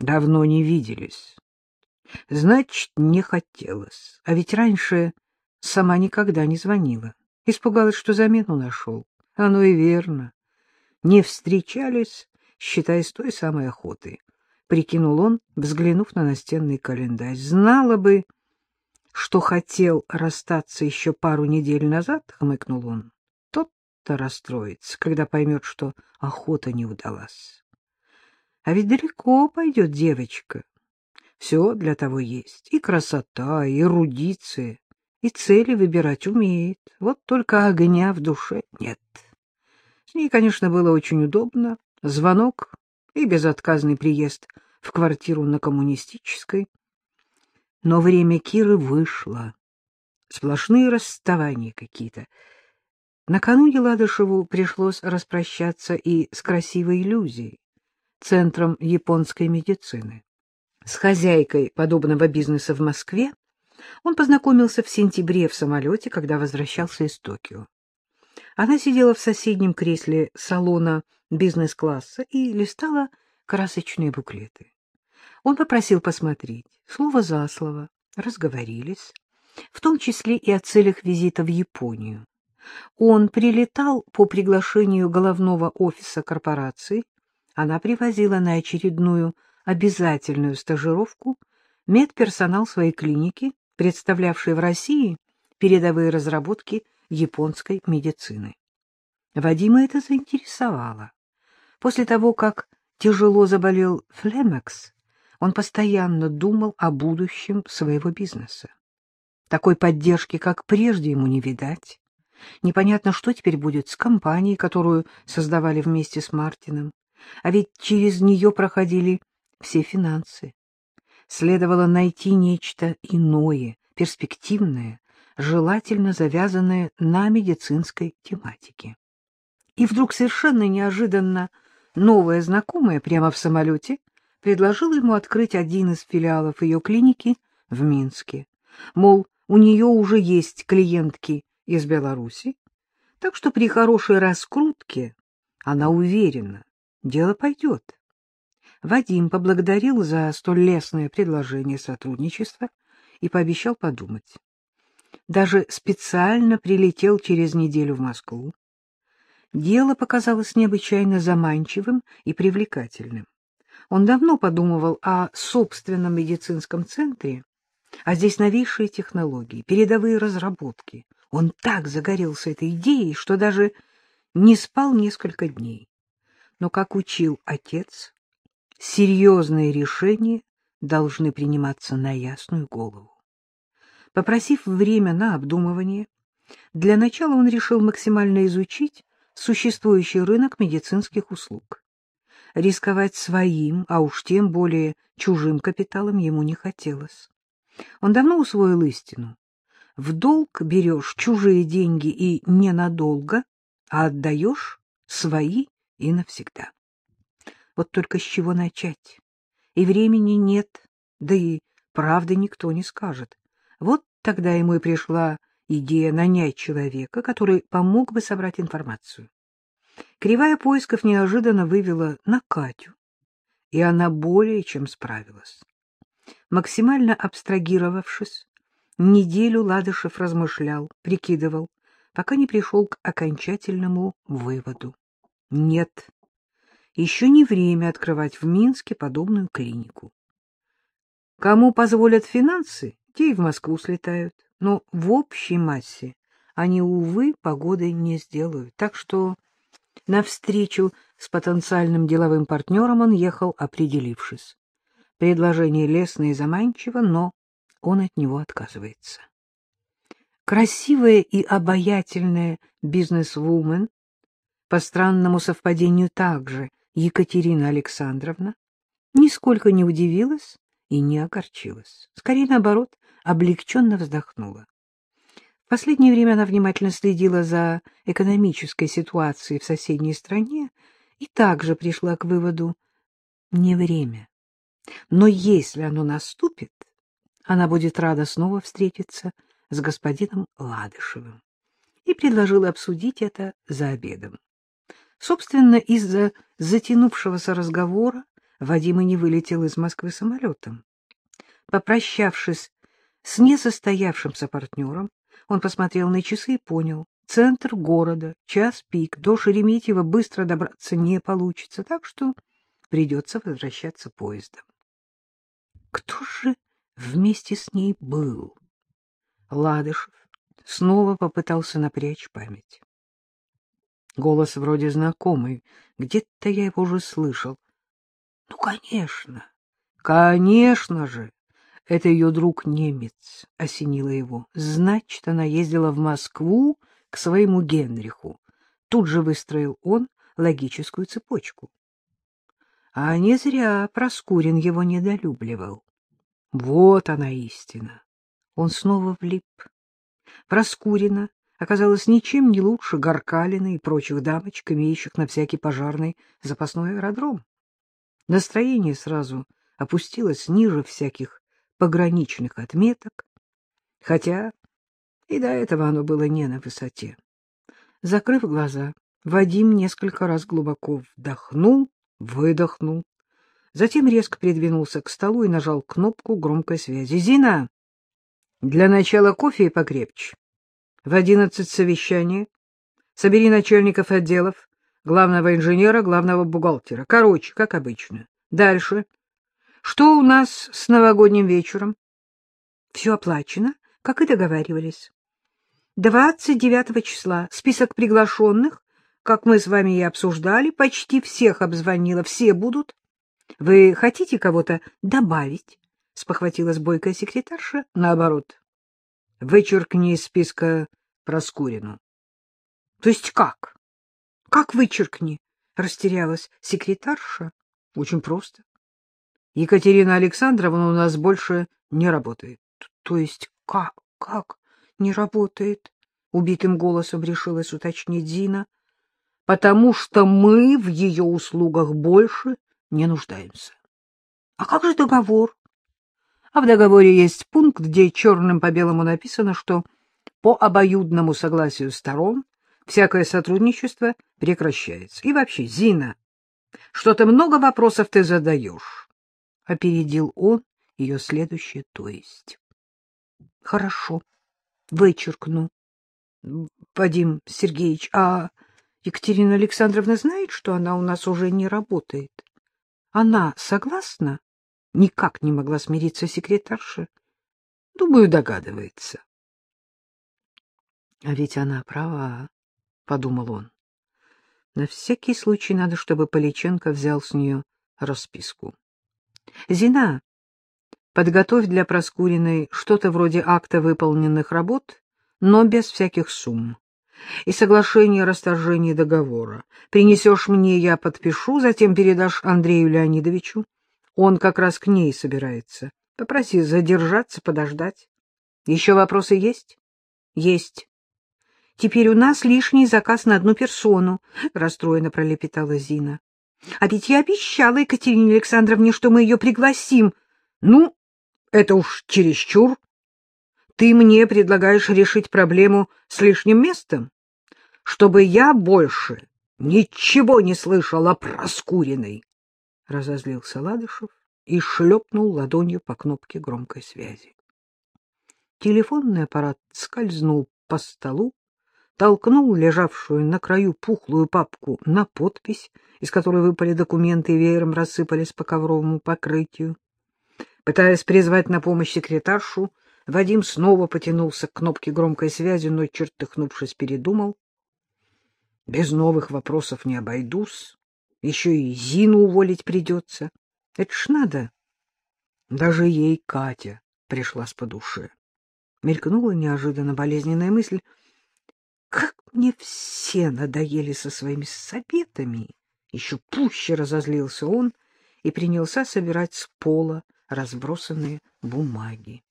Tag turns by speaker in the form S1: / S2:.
S1: Давно не виделись. Значит, не хотелось. А ведь раньше сама никогда не звонила. Испугалась, что замену нашел. Оно и верно. Не встречались, считая с той самой охоты. Прикинул он, взглянув на настенный календарь. Знала бы, что хотел расстаться еще пару недель назад, хмыкнул он. Тот-то расстроится, когда поймет, что охота не удалась. А ведь далеко пойдет девочка. Все для того есть. И красота, и эрудиция, и цели выбирать умеет. Вот только огня в душе нет. С ней, конечно, было очень удобно. Звонок и безотказный приезд в квартиру на Коммунистической. Но время Киры вышло. Сплошные расставания какие-то. Накануне Ладышеву пришлось распрощаться и с красивой иллюзией, центром японской медицины. С хозяйкой подобного бизнеса в Москве он познакомился в сентябре в самолете, когда возвращался из Токио. Она сидела в соседнем кресле салона бизнес-класса и листала красочные буклеты. Он попросил посмотреть. Слово за слово. Разговорились. В том числе и о целях визита в Японию. Он прилетал по приглашению головного офиса корпорации. Она привозила на очередную обязательную стажировку медперсонал своей клиники, представлявшей в России передовые разработки японской медицины. Вадима это заинтересовало. После того, как тяжело заболел Флемекс, он постоянно думал о будущем своего бизнеса. Такой поддержки, как прежде, ему не видать. Непонятно, что теперь будет с компанией, которую создавали вместе с Мартином. А ведь через нее проходили все финансы. Следовало найти нечто иное, перспективное, желательно завязанное на медицинской тематике. И вдруг совершенно неожиданно новая знакомая прямо в самолете предложила ему открыть один из филиалов ее клиники в Минске. Мол, у нее уже есть клиентки из Беларуси, так что при хорошей раскрутке она уверена, дело пойдет. Вадим поблагодарил за столь лестное предложение сотрудничества и пообещал подумать. Даже специально прилетел через неделю в Москву. Дело показалось необычайно заманчивым и привлекательным. Он давно подумывал о собственном медицинском центре, а здесь новейшие технологии, передовые разработки. Он так загорелся этой идеей, что даже не спал несколько дней. Но, как учил отец, серьезные решения должны приниматься на ясную голову. Попросив время на обдумывание, для начала он решил максимально изучить существующий рынок медицинских услуг. Рисковать своим, а уж тем более чужим капиталом ему не хотелось. Он давно усвоил истину. В долг берешь чужие деньги и ненадолго, а отдаешь свои и навсегда. Вот только с чего начать? И времени нет, да и правды никто не скажет. Вот тогда ему и пришла идея нанять человека, который помог бы собрать информацию. Кривая поисков неожиданно вывела на Катю, и она более чем справилась. Максимально абстрагировавшись, неделю Ладышев размышлял, прикидывал, пока не пришел к окончательному выводу. Нет, еще не время открывать в Минске подобную клинику. Кому позволят финансы, те и в Москву слетают, но в общей массе они, увы, погодой не сделают. Так что навстречу с потенциальным деловым партнером он ехал, определившись. Предложение лестное и заманчиво, но он от него отказывается. Красивая и обаятельная бизнес-вумен, по странному совпадению также Екатерина Александровна нисколько не удивилась и не огорчилась. Скорее, наоборот, облегченно вздохнула. В последнее время она внимательно следила за экономической ситуацией в соседней стране и также пришла к выводу «не время». Но если оно наступит, она будет рада снова встретиться с господином Ладышевым и предложила обсудить это за обедом. Собственно, из-за затянувшегося разговора Вадим и не вылетел из Москвы самолетом. Попрощавшись с несостоявшимся партнером, он посмотрел на часы и понял, центр города, час пик, до Шереметьево быстро добраться не получится, так что придется возвращаться поездом. Кто же вместе с ней был? Ладышев снова попытался напрячь память. Голос вроде знакомый, где-то я его уже слышал. Ну, конечно, конечно же, это ее друг немец осенило его. Значит, она ездила в Москву к своему Генриху. Тут же выстроил он логическую цепочку. А не зря Проскурин его недолюбливал. Вот она истина. Он снова влип. Проскурина оказалась ничем не лучше Горкалина и прочих дамочек, имеющих на всякий пожарный запасной аэродром. Настроение сразу опустилось ниже всяких пограничных отметок, хотя и до этого оно было не на высоте. Закрыв глаза, Вадим несколько раз глубоко вдохнул, выдохнул, затем резко придвинулся к столу и нажал кнопку громкой связи. — Зина, для начала кофе и покрепче. В одиннадцать совещание. Собери начальников отделов, главного инженера, главного бухгалтера. Короче, как обычно. Дальше. Что у нас с новогодним вечером? Все оплачено, как и договаривались. Двадцать девятого числа список приглашенных, как мы с вами и обсуждали, почти всех обзвонила, все будут. Вы хотите кого-то добавить? — спохватилась бойкая секретарша. — Наоборот. Вычеркни из списка Проскурину. — То есть как? Как вычеркни? — растерялась секретарша. — Очень просто. Екатерина Александровна у нас больше не работает. — То есть как? Как не работает? — убитым голосом решилась уточнить Зина. — Потому что мы в ее услугах больше не нуждаемся. — А как же договор? А в договоре есть пункт, где черным по белому написано, что по обоюдному согласию сторон всякое сотрудничество прекращается. И вообще, Зина, что-то много вопросов ты задаешь. Опередил он ее следующее «то есть». Хорошо, вычеркну. Вадим Сергеевич, а Екатерина Александровна знает, что она у нас уже не работает? Она согласна? Никак не могла смириться секретарша. Думаю, догадывается. А ведь она права, — подумал он. На всякий случай надо, чтобы Поличенко взял с нее расписку. — Зина, подготовь для Проскуриной что-то вроде акта выполненных работ, но без всяких сумм. И соглашение о расторжении договора. Принесешь мне, я подпишу, затем передашь Андрею Леонидовичу. Он как раз к ней собирается. Попроси задержаться, подождать. Еще вопросы есть? Есть. Теперь у нас лишний заказ на одну персону, — расстроенно пролепетала Зина. А ведь я обещала Екатерине Александровне, что мы ее пригласим. Ну, это уж чересчур. Ты мне предлагаешь решить проблему с лишним местом? Чтобы я больше ничего не слышала про Скуриной разозлился Ладышев и шлепнул ладонью по кнопке громкой связи. Телефонный аппарат скользнул по столу, толкнул лежавшую на краю пухлую папку на подпись, из которой выпали документы и веером рассыпались по ковровому покрытию. Пытаясь призвать на помощь секретаршу, Вадим снова потянулся к кнопке громкой связи, но, чертыхнувшись, передумал. Без новых вопросов не обойдусь. Еще и Зину уволить придется. Это ж надо. Даже ей Катя пришлась по душе. Мелькнула неожиданно болезненная мысль. Как мне все надоели со своими советами! Еще пуще разозлился он и принялся собирать с пола разбросанные бумаги.